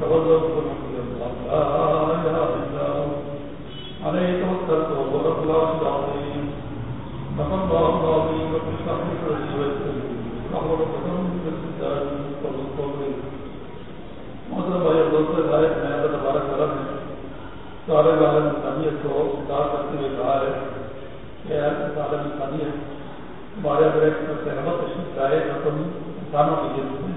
فان تولوا فقل الله لا اله الا هو عليه توكلت وهو رب العرش العظيم فقد الله العظيم وفي الشرح الكريم والسلم نحو القدم بالكتاب والقول محترم بھائی اور دوستوں ہدایت میں اللہ تبارک کرم ہے سارے عالم انسانیت کو خطاب کرتے ہوئے کہا ہے کہ عالم انسانیت تمہارے اگر ایک سے رحمت تشریف چاہے تو تم انسانوں کی جنس میں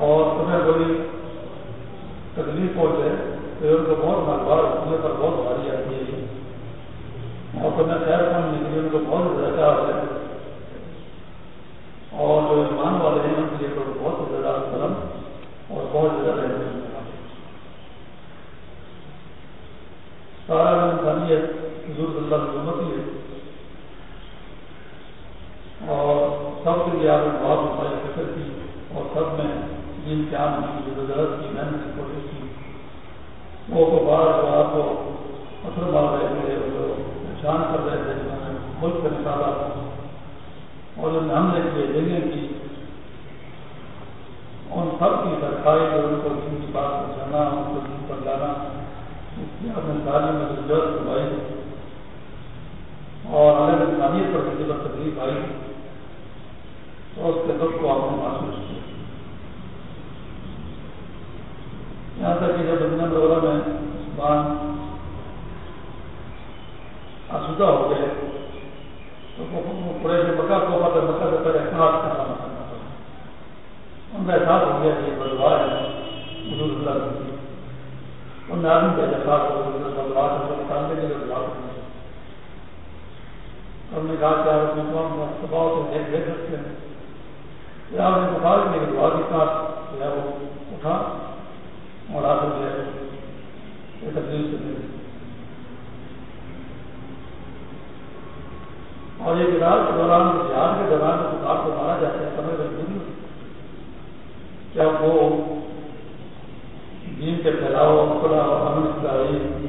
اور تمہیں بڑی تکلیف پہنچے تو ان کو بہت مالبار ہونے پر بہت بھاری آتی ہے اور تمہیں خیر پہنچنے کے لیے ان کو بہت زیادہ ہے اور جو ایمان والے ہیں ان کے لیے تو بہت ہی زیادہ قلم اور بہت زیادہ رہتے سارا انسانیت حضور اللہ کی امتی ہے اور سب کے لیے آپ نے بہت مفائی فکر کی اور سب میں جن کے عام کی ضرورت کی محنت کی کوشش کی۔ وہ تو بعد آپ کو اثر مار رہے تھے جو پریشان کر رہے تھے جنہوں نے ملک سے نکالا اور جو ہم نے کیے جگہ کی ان سب کی سرکاری جو ان کو دن کی بات پہنچانا ان کو دن پر لانا اس کی اپنے تعلیم میں ضرورت کروائی اور الگ انسانیت پر کسی پر تکلیف آئی تو اس کے دکھ کو آپ نے محسوس کیا یہاں تک کہ جب دنیا وغیرہ میں مسلمان آسودہ ہو گئے تو پورے سے مکہ کو مکہ مکہ سے پہلے احساس کا سامنا کرنا پڑا ان کا احساس ہو گیا کہ بدوا ہے حضور اللہ کی ان کا احساس ہو گیا بدوا سے نکالنے کے لیے بدوا کرنا ہم نے کہا کہ آپ مسلمان دباؤ سے دیکھ دیکھ سکتے ہیں یا آپ نے بخار کے لیے دعا کے ساتھ جو ہے وہ اٹھا اور آخر جو ہے یہ تکلیف سے ملی اور یہ کتاب کے دوران جہاد کے دوران کتاب کو مارا جاتا ہے، سمجھ مجبوری کیا وہ دین کے پھیلاؤ کھلا خلاح امن تعلیم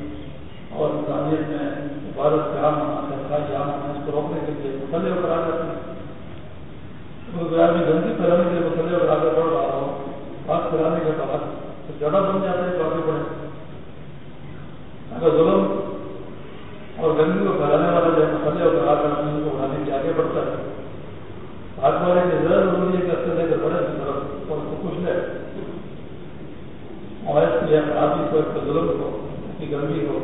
اور انسانیت میں عبادت کا عام ہونا سرکاری عام ہونا اس کو روکنے کے لیے مسلح کر آ جاتے ہیں آدمی گندگی پھیلانے کے لیے مسلح کر آگے بڑھ رہا ہو بات پھیلانے کے بعد تو زیادہ بن جاتا ہے تو آگے بڑھے اگر ظلم اور گندگی کو پھیلانے والا جو مسئلے اور کہا کر کو بڑھانے کے آگے بڑھتا ہے۔ ہاتھ والے کی زیادہ ضروری ہے کہ اس سے لے کر بڑھے کی طرف اور اس کو کچھ لے اور آدمی کو اس کے ظلم کو اس کی گندگی کو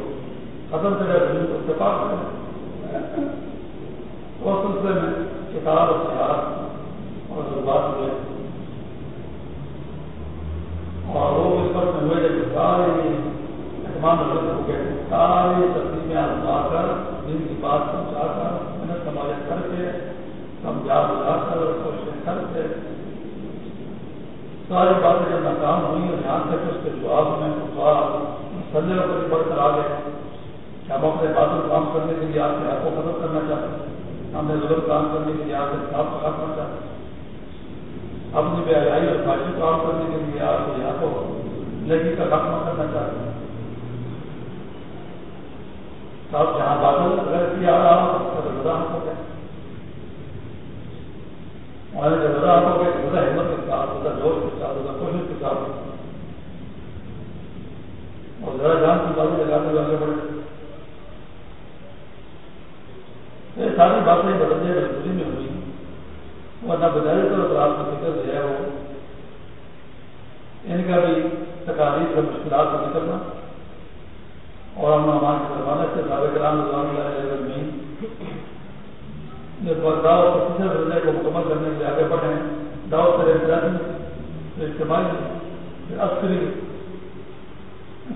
ختم کرے ظلم کو اتفاق کرے اس سلسلے میں کتاب اور سیاحت اور جذبات ہوئے اور وہ اس پر ہوئے جب سارے تمام غلط ہو گئے۔ ساری تقریبیں آزما کر دن کی بات پہنچا کر، محنت سماجت کر کے، سمجھا بجا کر کوششیں کر کے ساری باتیں جب ناکام ہوئی اور یہاں تک اس کے جواب میں مسئلے پر بڑھ کر آ گئے کہ ہم اپنے باتوں کام کرنے کے لیے آپ کے حق کو ختم کرنا چاہتے ہیں۔ ہم نے ضرور کام کرنے کے لیے آپ کے خلاف کرنا چاہتے ہیں۔ اپنی بے حیائی اور فائدے کام کرنے کے لیے آپ کے یہاں کو زندگی کا خاتمہ کرنا چاہتے ہیں۔ صاحب، جہاں بادل اگر کیا رہا ہو، تو رضا ہو گیا ہمارے جب رضا ہو گئے رضا ہمت کے ساتھ رضا جوش کے ساتھ کے ساتھ اور ذرا جان کی باتیں لگاتے ہوئے آگے بڑھے یہ ساری باتیں بدلنے مجبوری میں ہوئی ورنہ بجائے طور پر آپ کی فکر جو ہے وہ ان کا بھی تکالیف اور مشکلات سے نکلنا اور ہم ہمارے زمانے سے سابق کرام رضوان میں دعوت کے تیسرے درجے کو مکمل کرنے کے لیے آگے بڑھے دعوت کرے انفرادی اجتماعی عسکری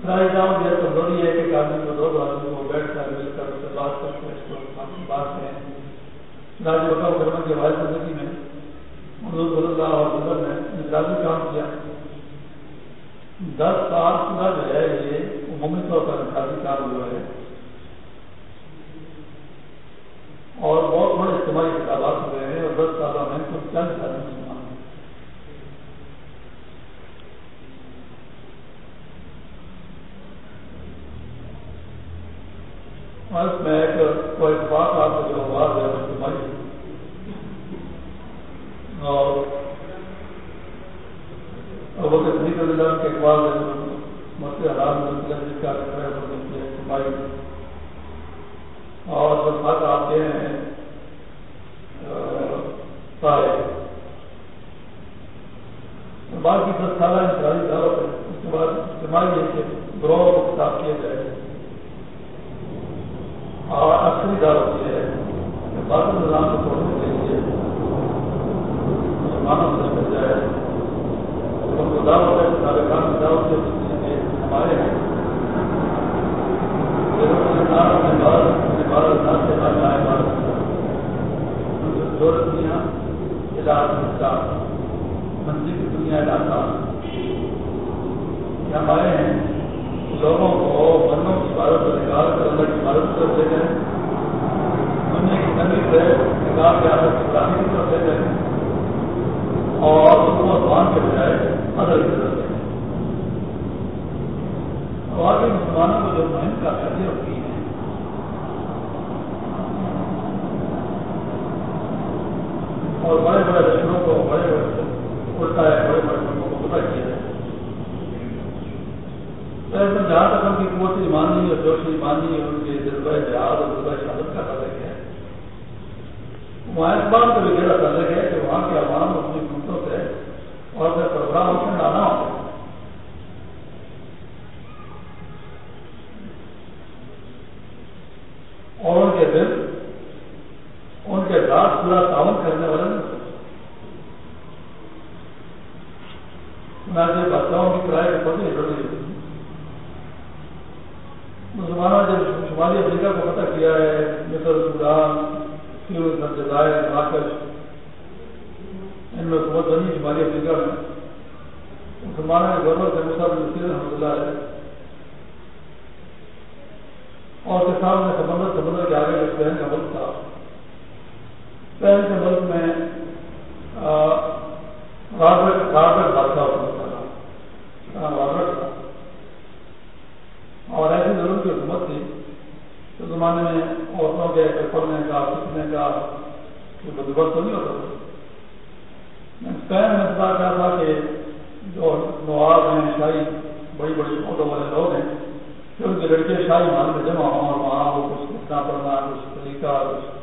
ساری دعوت یہ کمزوری ہے کہ آدمی کو دو آدمی کو بیٹھ کر مل کر اس سے بات کر کے اس کو بات کریں راج بکا کرما کی ہماری زندگی میں حضور صلی اللہ علیہ وسلم نے انفرادی کام کیا۔ دس سال پورا جو ہے یہ عمومی طور پر انفرادی کام جو ہے کوئی بندوبست تو نہیں ہوتا تھا اسپین میں پتا کیا تھا کہ جو نواب ہیں شاہی بڑی بڑی عہدوں والے لوگ ہیں کہ ان کے لڑکے شاہی محل میں جمع ہوں اور وہاں وہ کچھ لکھنا پڑھنا کچھ طریقہ کچھ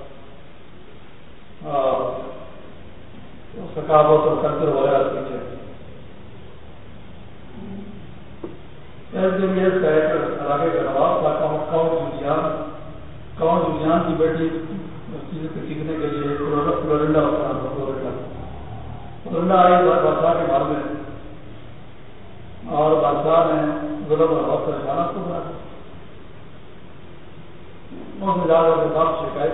ثقافت اور کلچر وغیرہ سیکھے علاقے کا نواب تھا کون جولیان کون جولیان کی بیٹی سیکھنے کے لیے فلورنڈا ہوتا تھا فلورنڈا فلورنڈا آئی بادشاہ کے بارے میں اور بادشاہ نے ظلم اور بہت پریشانہ کو بنا اس میں جا کر کے باپ شکایت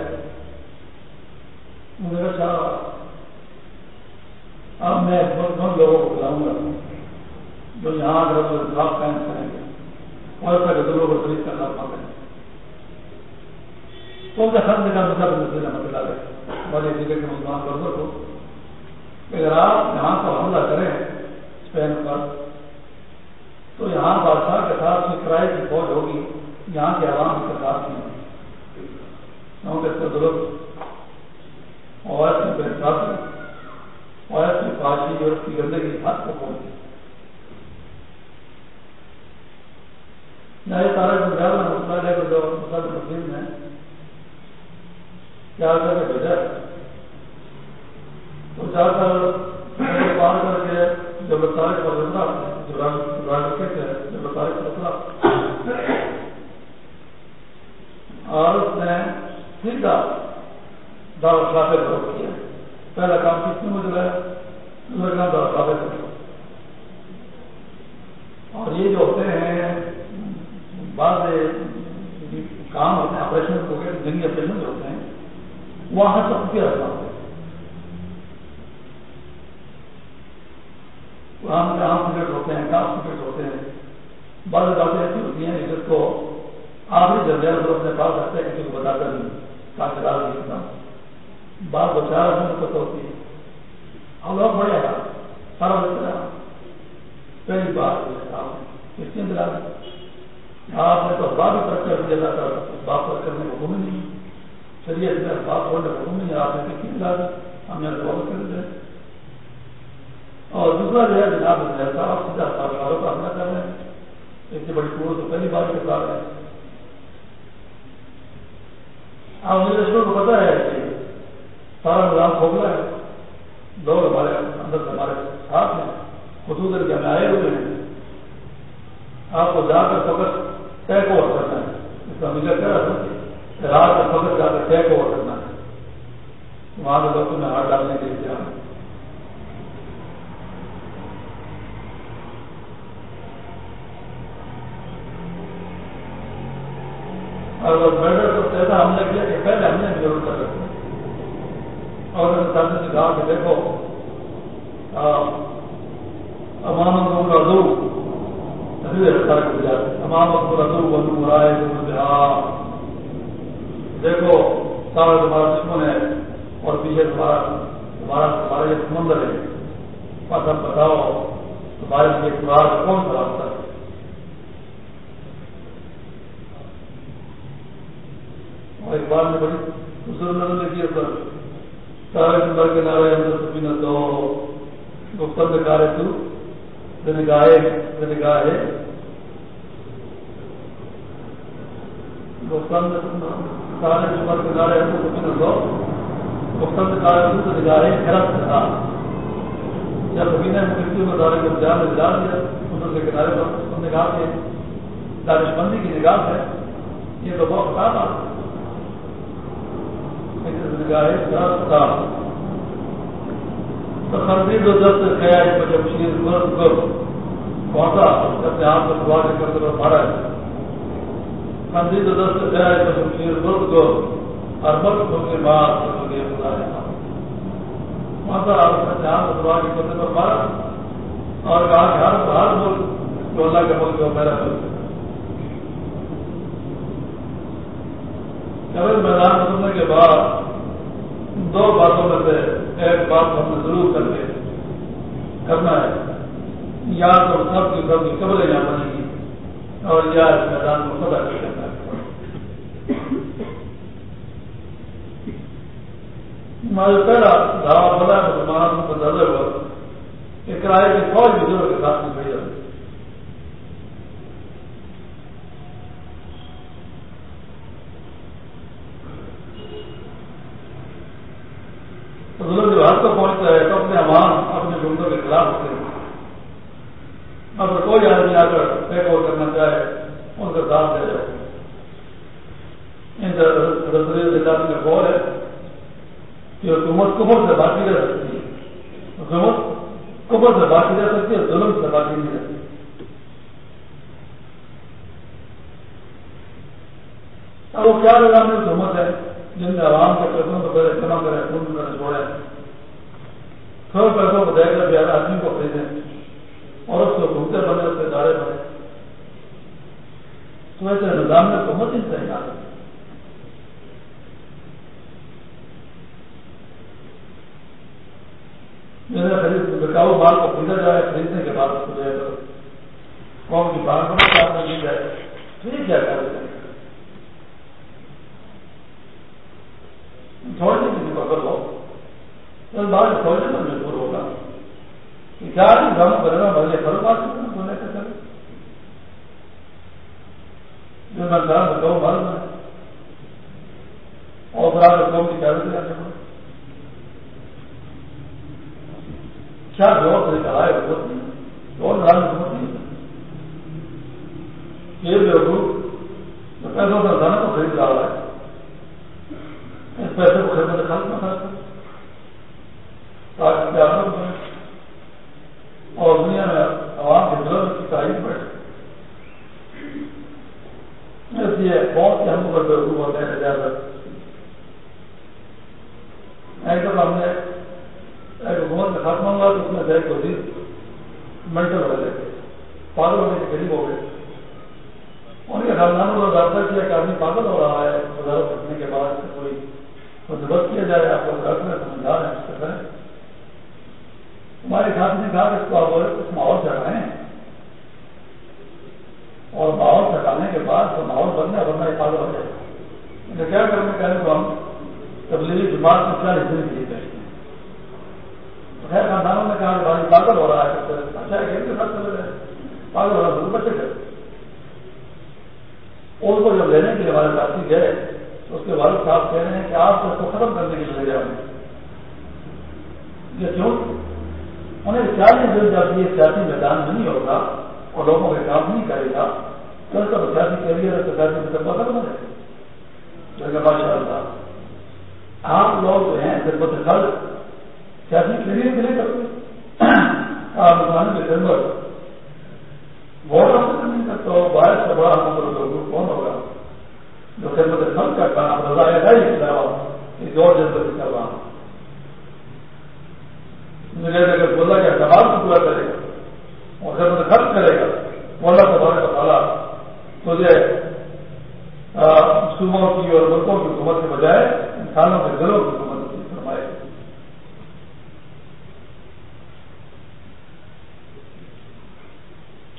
مجھے اچھا اب میں دونوں لوگوں کو بلاؤں گا جو یہاں اگر وہ انصاف قائم کریں گے اور ایسا غزلوں کو شریف کرنا پڑے تو ان کا سب جگہ مطلب نسل مسئلہ ہے بڑے جگہ کے مسلمان غزل کو اگر آپ یہاں پر حملہ کریں اسپین پر۔ تو یہاں بادشاہ کے ساتھ کی کرائے کی فوج ہوگی، یہاں کے عوام کی ساتھ نہیں ہوگی کیونکہ اس کو درست اور اس کی بہتر اور اس کی فاشی اور اس کی گندگی ہاتھ کو پہنچی نئے تارے گزار مسئلہ ہے جو مسئلہ مسلم نے کیا کر کے بھیجا۔ تو جا کر پار کر کے جب تارے پر اترا جب تارے پر اترا اور اس نے سیدھا دار خلافے کا رخ کیا۔ پہلا کام کس نے مجھے دوسرا کام دار خلافے کا اور یہ جو ہوتے ہیں، بعض کام ہوتے ہیں آپریشن ہو گئے، جنگی آپریشن جو ہوتے ہیں وہاں سے خفیہ رکھنا ہوتا ہے وہاں کہاں سگریٹ ہوتے ہیں کہاں سگریٹ ہوتے ہیں؟ بعض باتیں ایسی ہوتی ہیں جس کو آخری درجہ کو اپنے پاس رکھتے ہیں، کسی کو بتاتا نہیں تاکہ راز لکھتا ہوں بات بچا رہا پتہ ہوتی ہے۔ ہم لوگ بڑے ہیں، سارا بچہ پہلی بات اس کے اندر آپ نے تو بات ترک کر دیا تھا بات کرنے کو حکم نہیں۔ چلیے بات چھوڑنے کو حکم نہیں آپ نے کتنی بات ہم یہاں دعوت کر دیں اور دوسرا جو ہے، جناب صاحب سیدھا سالوں کا حملہ کر رہے ہیں۔ ایک بڑی پور تو پہلی بار کے ساتھ ہے۔ اب مجھے لشکر کو پتا ہے کہ سارا نظام کھوکھلا ہے۔ لوگ ہمارے اندر سے ہمارے ساتھ ہیں۔ خصوصاً کے ہمیں آئے ہوئے ہیں۔ آپ کو جا کر فقط ٹیک اوور کرنا ہے؟ اس کا مجھے کہہ رہا تھا کہ رات کا فقط جا کر ٹیک اوور کرنا ہے۔ وہاں کے وقت میں ہاتھ ڈالنے کے لیے تیار ہوں اور وہ بیٹر تو ایسا ہم نے کیا کہ پہلے ہم نے ضرور کر سکتے اور ساتھی سے کہا کہ دیکھو۔ امام ادو تمام ادو بنو مرائے دیکھو سارا تمہارا دشمن ہے اور پیچھے تمہارا تمہارا تمہارا یہ سمندر ہے۔ بس ہم بتاؤ، تمہارے لیے قرآن کون سا راستہ ہے؟ اور ایک بار میں بڑی دوسرے نظر لکھی ہے سر سارے نمبر کے نعرے اندر سبھی نہ تو گفتم کارے تو گائے گائے گفتم سارے نمبر کے نعرے اندر سبھی نہ تو گفتم کارے تو تھا جب ابھی نے مکتیوں دارے کو جان میں دلا دیا سمندر کے کنارے پر۔ اس نے کہا کہ دانش مندی کی نگاہ ہے، یہ تو بہت خطاب آ خندید و دست خیال پر جب شیر مرد کر پہنچا اپنے آپ کو دعا کے کرتے ہوئے مارا ہے خندید دست خیال پر جب شیر مرد کر اور مرد کو کے بعد ہو گئے خدا ہے پہنچا اپنے آپ کو دعا کے کرتے ہوئے مارا۔ اور کہا کہ ہر ہر ملک جو اللہ کا ملک ہے وہ میرا ملک ہے قبل میدان اترنے کے بعد دو باتوں میں سے ایک بات ہم نے ضرور کر کے کرنا ہے۔ یا تو سب کی سب کی قبر یہاں بنے گی اور یا اس میدان کو خدا کر کرنا ہے ہمارے پہلا، دعویٰ بنا مسلمان کو نظر ہوا کہ کرائے کی فوج بزرگ کے ساتھ میں کھڑی جاتی ضرورت جو حد کو پہنچتا ہے تو اپنے عوام اپنے گنڈوں کے خلاف ہوتے ہیں اگر کوئی آدمی آ کر ٹیک اوور کرنا چاہے ان کا ساتھ دے جائے ان میں غور ہے کہ حکومت کمر سے باقی رہ سکتی ہے حکومت کمر سے باقی رہ سکتی ہے۔ نہیں اب وہ کیا نظام میں حکومت ہے؟ جن میں عوام کے پیسوں کو پہلے جمع کریں خون کرنے چھوڑے۔ تھوڑے پیسوں کو دے کر بھی آدمی کو خریدیں اور اس کو گھومتے بنے، اس کے دارے بنے۔ تو ایسے نظام میں حکومت ہی صحیح آ میرے خرید بکاؤ مال کو خریدا جائے خریدنے کے بعد اس کو جو ہے قوم کی بار بڑا دی جائے تو یہ کیا کر چھوڑ دیں کسی کو ہو تو بعد چھوڑنے پر مجبور ہوگا کہ کیا غم کرنا بھلے کرو بات سونے کا کرے جو میں کہا تو کہوں بھر میں اور پھر آپ قوم کی قیادت لے آنے کیا جواب طریقہ کرائے ضرورت نہیں؟ اور نام ضرورت نہیں؟ یہ جو پیسوں کا دانا کو خرید رہا ہے اس پیسے کو خریدنے کا خرچ نہ خرچ تاکہ کیا اور دنیا میں عوام کے دلوں کی تعریف بیٹھے پاگل ہونے کے قریب ہو گئے ان کے خاندانوں کو رابطہ کیا کہ آدمی پاگل ہو رہا ہے وزارت رکھنے کے بعد کوئی بندوبست کیا جائے آپ کو رکھ میں سمجھا رہے ہیں اس کریں ہمارے ساتھ نے کہا کہ اس کو آپ اس ماحول سے ہٹائیں اور ماحول سے ہٹانے کے بعد تو ماحول بننا بننا یہ پاگل ہو جائے تو ہم تبلیغی جماعت میں کیا لکھنے کے لیے کہتے خیر خاندانوں نے کہا کہ بھائی پاگل ہو رہا ہے اچھا ہے کہ ساتھ چلے گئے۔ پاگل ہو رہا ہے بچے گئے اس کو جب لینے کے لیے ہمارے ساتھی گئے، تو اس کے والد صاحب کہہ رہے ہیں کہ آپ اس کو ختم کرنے کے لیے لے جائیں یہ کیوں؟ انہیں سیاسی دن جب یہ سیاسی میدان نہیں ہوگا اور لوگوں کے کام نہیں کرے گا، تو اس کا سیاسی کیریئر سیاسی مطلب ختم ہو جائے گا۔ ماشاء آپ لوگ جو ہیں خدمت خرچ سیاسی کیریئر کے لیے کرتے آپ مسلمان کے خدمت ووٹ آپ نہیں کرتا ہو باہر سے بڑا ہم کون ہوگا؟ جو خدمت خرچ کرتا ہے رضا ہے ہی علاوہ کسی اور جذبہ کر رہا ہوں اگر بولا کہ سوال کو پورا کرے گا۔ اور جب مجھے خرچ کرے گا۔ بولا تو بڑے تعالیٰ تجھے صوبوں کی اور ملکوں کی حکومت کے بجائے انسانوں کے دلوں کی حکومت کی فرمائے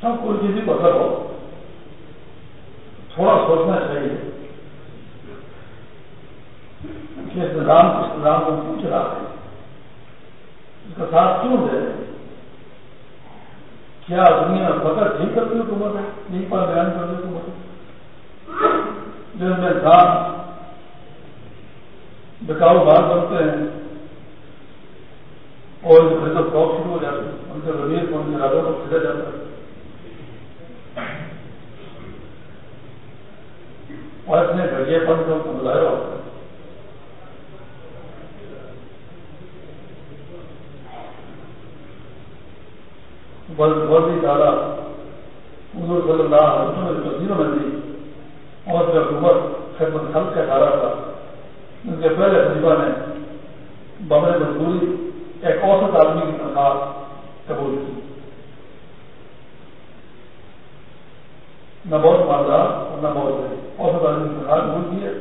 ہم کوئی چیز بھی اثر ہو تھوڑا سوچنا چاہیے کہ اس نظام اس نظام کو پوچھ رہا ہے اس کا ساتھ کیوں دے کیا دنیا میں فقط نہیں کرتی حکومت ہے نہیں پر بیان کرتی حکومت ہے جس میں انسان بکاؤ بات بنتے ہیں اور ان کو شوق شروع ہو جاتے ہیں ان کے ضمیر کو ان کے رادوں کو کھیلا جاتا ہے اور اتنے گھڑیے پن کو مظاہرہ ہوتا ہے بہت ہی زیادہ حضور صلی اللہ علیہ وسلم کی تفصیلوں میں دی، اور جو حکومت خدمت خلق کا ادارہ تھا، ان کے پہلے خلیفہ نے بمر مزدوری ایک اوسط آدمی کی تنخواہ قبول کی۔ نہ بہت مالدار اور نہ بہت اوسط آدمی کی تنخواہ قبول کی ہے۔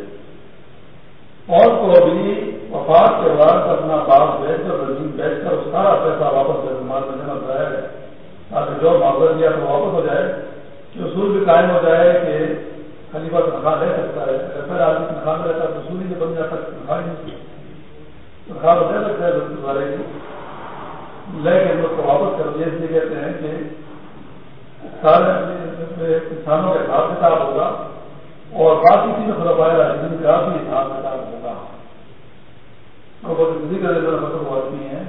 اور کو ابھی وفات کے بعد اپنا باپ بیچ کر، رجیم بیچ کر، سارا پیسہ واپس مال میں جمع کرایا ہے۔ تاکہ جو معاوضہ دیا تو واپس ہو جائے کہ اصول بھی قائم ہو جائے کہ خلیفہ تنخواہ لے سکتا ہے، اگر پھر آدمی تنخواہ میں رہتا تو اصول ہی بن جاتا، تنخواہ نہیں تنخواہ تو دے سکتا ہے گزارے کی لیکن اس کو واپس کر دیا اس لیے کہتے ہیں کہ سارے انسانوں کا حساب کتاب ہوگا اور باقی چیز خدا پایا جن کا بھی حساب کتاب ہوگا۔ اور بہت کسی کا فتح آدمی ہے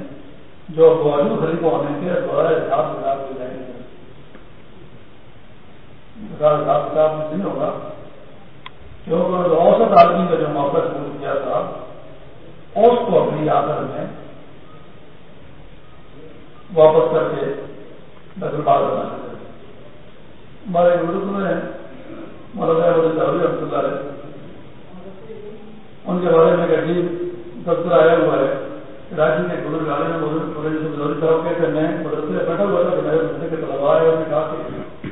جو باوجود خلیفہ ہونے کے دوبارہ حساب کتاب کی جائیں گے حساب کتاب میں نہیں ہوگا۔ کیونکہ جو اوسط آدمی کا جو موقع شروع کیا تھا، اس کو اپنی آدر میں واپس کر کے دخل بات کرنا چاہتے ہمارے گروپ میں مولانا رحمۃ اللہ ان کے بارے میں ایک عجیب دفتر آیا ہوا ہے۔ کراچی کے بزرگ آنے میں بزرگ صاحب کہتے ہیں میں مدرسے میں بیٹھا ہوا تھا کہ میرے مدرسے کے طلبا ہے انہوں نے کہا کہ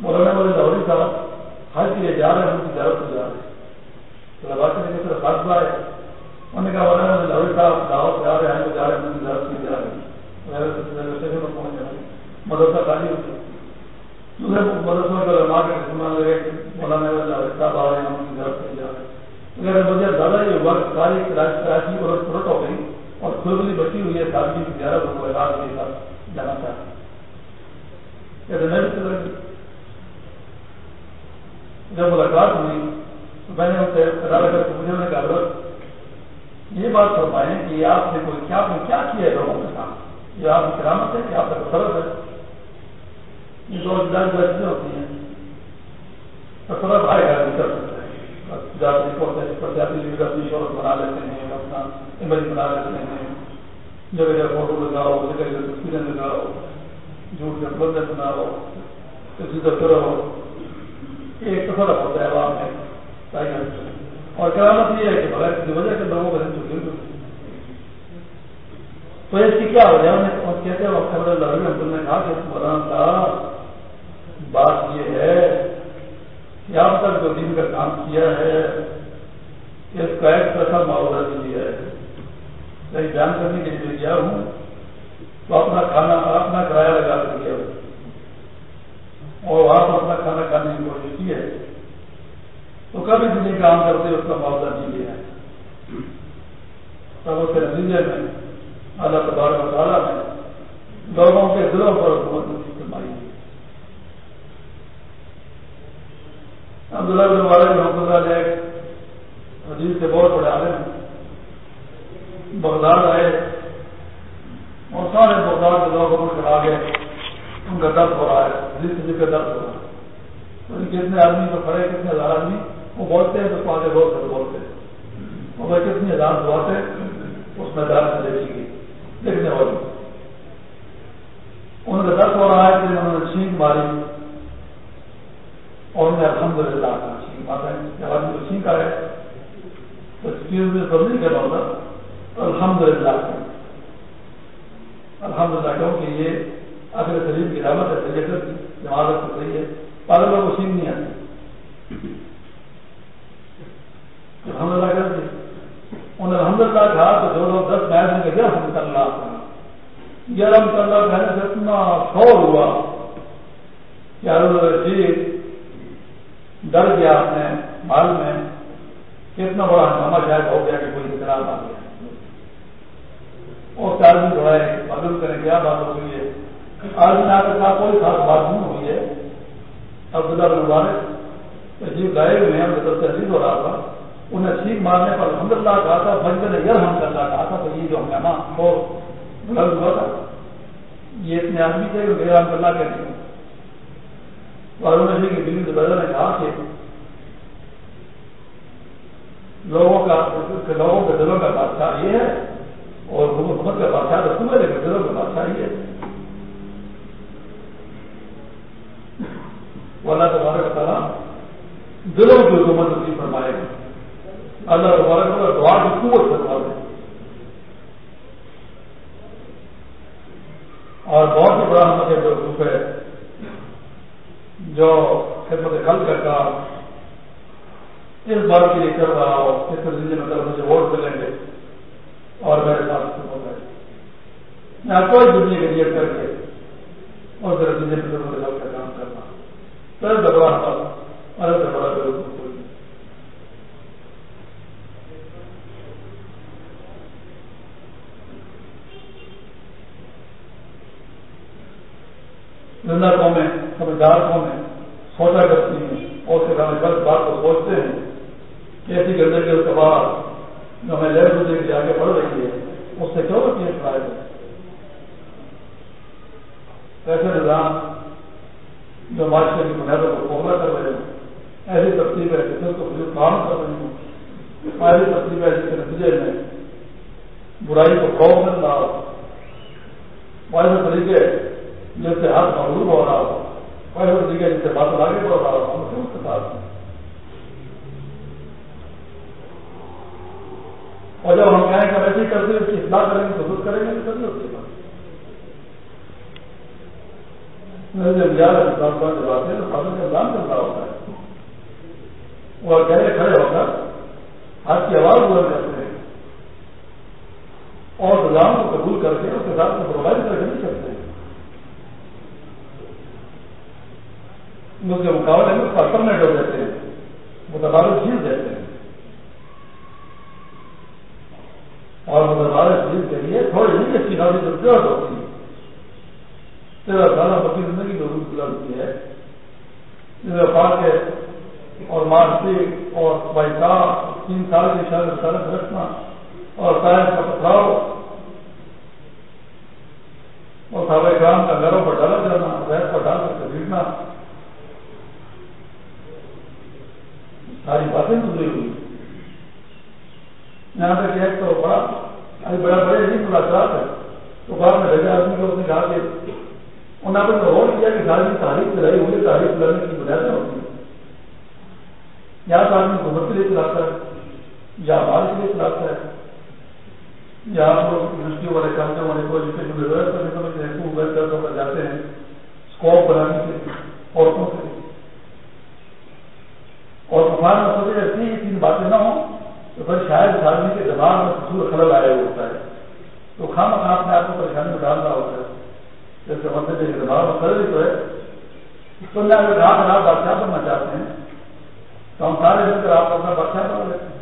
مولانا مودی لاہوری صاحب حج کے لیے جا رہے ہیں ان کی زیارت سے جا رہے ہیں۔ طلبا کے لیے صرف حادثہ ہے۔ انہوں نے کہا، مولانا مودی لاہوری صاحب دعوت جا رہے ہیں جا رہے ہیں ان کی زیارت سے جا رہے ہیں۔ ریلوے اسٹیشن پر پہنچ جائیں مدرسہ خالی ہوتی دوسرے مدرسوں کے علماء کے سننا لگے مولانا مودی لاہوری صاحب آ رہے ہیں ان کی زیارت سے جا رہے ہیں۔ مجھے زیادہ یہ ہوا کہ ساری کراچی اور فروٹ ہو گئی۔ اور کھوبلی بچی ہوئی ہے، سادگی کی زیارت کو علاج کے ساتھ جانا چاہتے جب ملاقات ہوئی تو میں نے ان سے ارادہ کر کے مجھے کہا، حضرت، یہ بات فرمائیں کہ آپ نے کوئی کیا آپ نے کیا کیا ہے لوگوں کے ساتھ یہ آپ کی کرامت ہے کہ آپ کا تصرف ہے۔ یہ دو جدید چیزیں ہوتی ہیں۔ تصرف آئے گا۔ نہیں کر سکتا جاتی اپنی شہرت بنا لیتے ہیں اپنا امیج بنا لیتے ہیں۔ جگہ جگہ فوٹو لگاؤ جگہ جگہ تصویریں لگاؤ، جھوٹ کے بندے بناؤ کسی دفتر ہو ایک تصرف ہوتا ہے عوام میں اور کرامت یہ ہے کہ بغیر کسی وجہ کے لوگوں کو چکی تو اس کی کیا وجہ کہتے ہیں، وقت نے کہا کہ مولانا صاحب جو دن کا کام کیا ہے، اس کا ایک پیسہ معاوضہ بھی دیا ہے۔ کہیں بیان کرنے کے لیے گیا ہوں تو اپنا کھانا، اپنا کرایہ لگا کر گیا ہوں۔ اور وہاں پر اپنا کھانا کھانے کی کوشش کی ہے۔ تو کبھی بھی کام کرتے، اس کا معاوضہ نہیں دیا ہے۔ تب اس کے نتیجے میں اللہ تبارک مطالعہ نے لوگوں کے دلوں پر حکومت عبداللہ بن والد رحمۃ اللہ علیہ حدیث کے بہت بڑے عالم بغداد آئے اور سارے بغداد کے لوگ اپنے کرا گئے۔ ان کا درد ہو رہا ہے۔ حدیث جی کا درد ہو رہا ہے۔ تو کتنے آدمی تو کھڑے کتنے ہزار آدمی؟ وہ بولتے ہیں تو آگے بہت سے۔ بولتے ہیں اور کتنی ہزار دعا تھے اس میدان میں دیکھی گئی۔ دیکھنے والی۔ ان کا درد ہو رہا ہے کہ انہوں نے چھینک ماری اور انہیں الحمد للہ چھینک مارا ہے جب آدمی کو چھینک آئے تو چیز میں سب نہیں کرنا ہوتا الحمد للہ الحمد للہ کیوں کہ یہ آخر شریف کی رحمت ہے صحیح کی جماعت تو صحیح ہے پاگلوں کو چھینک نہیں آتی الحمد للہ کر دی انہیں الحمد للہ کہا تو جو لوگ دس محل میں گئے ہم کر رہا یہ رحمت اللہ کہنے سے اتنا شور ہوا کہ جی ڈر گیا اپنے مال میں کتنا بڑا ہنگامہ شاید ہو گیا کہ کوئی اطلاع آ گیا اور چار دن تھوڑا معلوم کریں کیا بات ہو گئی ہے آج میں آ کر کہا کوئی خاص بات نہیں ہوئی ہے عبداللہ بن مبارک عجیب گائے ہوئے ہیں مطلب تحریر ہو رہا تھا انہیں چھینک مارنے پر الحمد للہ کہا تھا بند ہم کرنا کہا تھا تو یہ جو ہنگامہ ہو بلند ہوا تھا، یہ اتنے آدمی تھے کہ بے رحم اللہ کے نہیں اور جی کی دلی زبردہ نے کہا کہ لوگوں کا، لوگوں کے دلوں کا بادشاہ یہ ہے اور حکومت کا بادشاہ تو تمہیں لیکن دلوں کا بادشاہ یہ ہے۔ اللہ تبارک تعالیٰ دلوں کی حکومت نصیب فرمائے۔ گا اللہ تبارک تعالیٰ دعا کی قوت فرما دے اور بہت ہی بڑا ہمارے جو گروپ ہے، جو خدمت خل کرتا اس بات کے لیے کر رہا ہو، اس نتیجے میں کل مجھے ووٹ ملیں گے اور میرے ساتھ ہو گئے میں کوئی دنیا کے لیے کر کے اور پھر نتیجے میں خدمت خل کا کام کرنا۔ پھر دبڑا پر الگ دبڑا کوئی زندہ قومیں سمجھدار قومیں سوچا کرتی ہیں اور اس کے سامنے غلط بات کو سوچتے ہیں کہ ایسی گندگی اس کے بعد جو ہمیں لہر دوسرے کے آگے بڑھ رہی ہے، اس سے کیوں رکھیے فائد ہے ایسے نظام جو معاشرے کی بنیادوں کو کھولا کر رہے ہیں۔ ایسی ترتیب ہے جس کو فضول کام کر رہی ہوں ایسی ترتیب ہے جس کے نتیجے میں برائی کو خوف مل رہا ہو ایسے طریقے جس سے ہاتھ مغلوب ہو رہا ہو ایسے طریقے جس سے بات آگے بڑھ رہا ہو، ہم کیوں اس کے ساتھ ہیں؟ اور جب ہم کہیں کہ ویسے کرتے اس کی اصلاح کریں گے تو خود کریں گے تو کبھی اس کے بعد جب یاد ہے جب آتے ہیں تو فاضل کا نام چل رہا ہوتا ہے۔ وہ اکیلے کھڑے ہو کر ہاتھ کی آواز بول کرتے ہیں۔ اور نظام کو قبول کر کے، اس کے ساتھ کو پرووائڈ کر کے نہیں سکتے اس کے مقابلے میں اس کو الٹرنیٹو دیتے ہیں، متبادل چیز دیتے ہیں۔ اور متبادل چیز کے لیے تھوڑی ہی اچھی خاصی ضرورت ہوتی ہے تیرہ سالہ بکی زندگی جو روز گزرتی ہے۔ جس وفات کے اور مارسی اور بائکا تین سال کی شاید رسالت رکھنا اور سائنس کا پتھراؤ۔ اور صحابہ کرام کا گھروں پر ڈالا جانا ریت پر ڈال کر خریدنا ساری باتیں گزری ہوئی۔ یہاں تک ایک تو بڑا ابھی بڑا بڑے ہی ملاقات ہے۔ تو بعد میں بھیجا آدمی کو اس نے کہا کہ انہوں نے غور کیا کہ ساری تاریخ چلائی ہوئی تاریخ چلانے کی بنیادیں ہوتی ہیں۔ یا تو آدمی حکومت کے لیے چلاتا ہے، یا آواز کے لیے چلاتا ہے، یا آپ لوگ یونیورسٹی والے کاموں والے کو ایجوکیشن ضرورت کرنے سمجھتے جاتے ہیں اسکوپ بنانے کے عورتوں کے اور طوفان میں سوچے ایسی ہی تین باتیں نہ ہوں، تو پھر شاید اس آدمی کے دماغ میں خصوص خلل آیا ہوتا ہے۔ تو خام خاص اپنے آپ کو پریشانی میں ڈالنا ہوتا ہے۔ جیسے مطلب کے دماغ میں خلل تو ہے۔ تو میں اگر آپ آپ بادشاہ بننا چاہتے ہیں، تو ہم سارے مل کر آپ اپنا بادشاہ بنا لیتے ہیں۔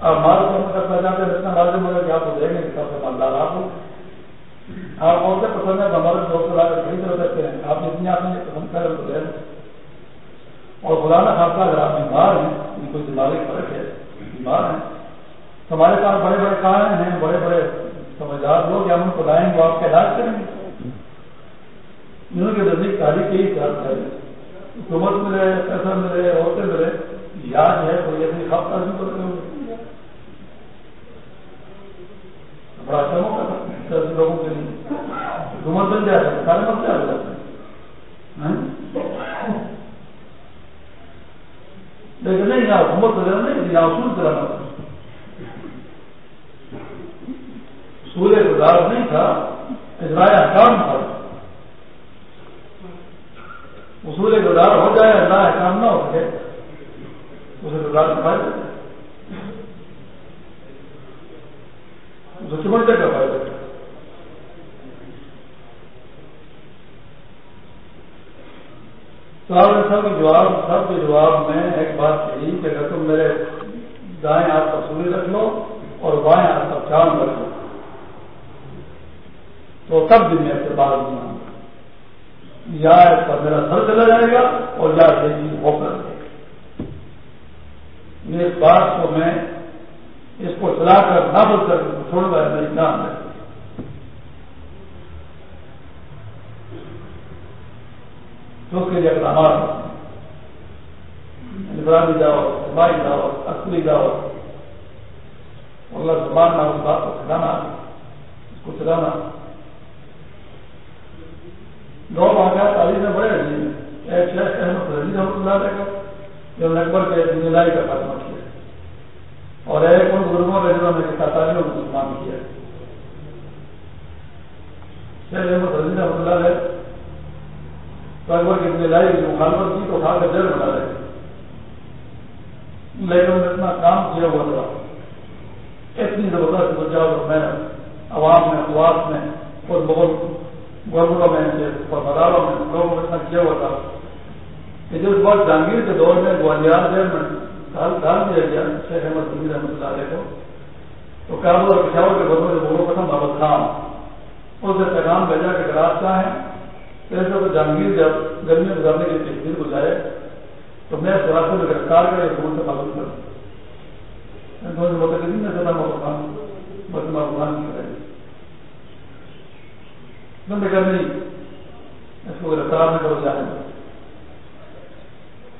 آپ مال کو کرنا چاہتے ہیں، اتنا مال مگر کہ آپ کو دیں گے کہ سب سے مالدار آپ ہوں۔ آپ اور سے پسند ہے ہمارے دوست لا کر خرید کر سکتے ہیں۔ آپ جتنی آپ نے پسند کریں تو دیں اور خدا خاصا اگر آپ بیمار ہیں یعنی ان کو دماغی فرق ہے، بیمار ہیں ہمارے پاس بڑے بڑے کارن ہیں، بڑے بڑے سمجھدار لوگ ہم ان کو لائیں گے، آپ کا علاج کریں گے۔ انہوں کے نزدیک تاریخ یہی خیال کریں حکومت ملے، پیسہ ملے، عورتیں ملے یاد ہے کوئی ایسی ہفتہ بھی کرتے ہوں بڑا اچھا موقع تھا لوگوں کے لیے۔ حکومت بن جائے سارے مسئلے آ جاتے ہیں لیکن نہیں یہاں حکومت وغیرہ نہیں یہاں اصول چلانا تھا سورج گزار نہیں تھا اجرائے احکام تھا اصول گزار ہو جائے اللہ احکام نہ ہو سکے اسے گزار کا فائدہ اسے چمٹے کا فائدہ سب کے جواب، سب کے جواب میں ایک بات کہی کہ اگر تم میرے دائیں ہاتھ پر سوری رکھ لو اور بائیں ہاتھ پر چاند رکھ لو۔ تو تب بھی میں اعتبار نہیں آؤں یا اس پر میرا سر چلا جائے گا اور یا یہ ہو کر اس بات کو میں اس کو چلا کر نافذ کر چھوڑ گا میری جان ہے۔ تو اس کے لیے اقدامات انفرادی جاؤ سماعی جاؤ اصلی جاؤ اللہ زبان نہ اس بات کو کھلانا اس کو چلانا دو واقعات تعلیم میں بڑے عجیب ہیں ایک شیخ احمد رضی رحمۃ اللہ علیہ کا جو اکبر کے دنیا کا خاتمہ کیا اور ایک ان بزرگوں کے جنہوں نے تعلیموں کو مسلمان کیا شیخ احمد رضی رحمۃ اللہ تو اکبر کی ذمہ داری کی مخالفت کی تو اٹھا کر جیل بنا رہے لیکن انہوں نے اتنا کام کیا ہوا تھا۔ اتنی زبردست بچاؤ میں عوام میں اخبار میں، اور بہت گورنروں میں بازاروں میں، لوگوں نے اتنا کیا ہوا تھا۔ کہ جس بات جہانگیر کے دور میں گوالیار جیل میں ڈال دیا گیا، شیخ احمد سنگی رحمۃ اللہ علیہ کو، تو کابل اور پشاور کے بدلوں کے بولوں کا تھا محمد خان اس سے پیغام بھیجا کہ اگر آپ چاہیں ایسے تو جہانگیر جب گرمی گزارنے کے لیے تحریر کو جائے، تو میں اس راستے میں گرفتار کر حکومت سے معلوم کروں۔ دونوں متقدین میں زیادہ مقام بس مقام کی کریں بند کر نہیں، اس کو گرفتار میں کرو جانے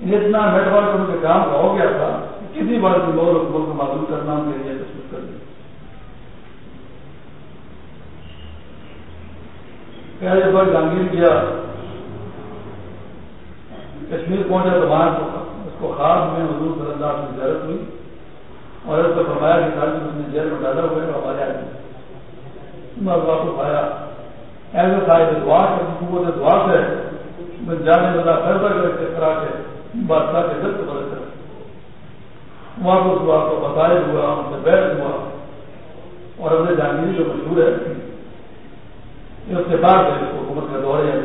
اتنا نیٹ ورک ان کے کام کا ہو گیا تھا کسی بار بھی لوگ حکومت کو معلوم کرنا ان کے لیے تشکر کر دیا جب جہانگیر کیا، کشمیر پہنچا تو وہاں اس کو خواب میں حضور صلی اللہ علیہ زیارت ہوئی اور اس کو فرمایا کہ سال اس نے جیل میں ڈالا ہوئے اور ہمارے آدمی۔ میں واپس آیا ایسے صاحب دعا کر دعا سے میں جانے والا فیصلہ کر کے کرا کے بادشاہ کے دل کو بدل کر واپس ہوا کو بتایا ہوا، ان سے بیٹھ ہوا۔ اور اپنے جہانگیری جو مشہور ہے اس کے بعد حکومت کا دور ہے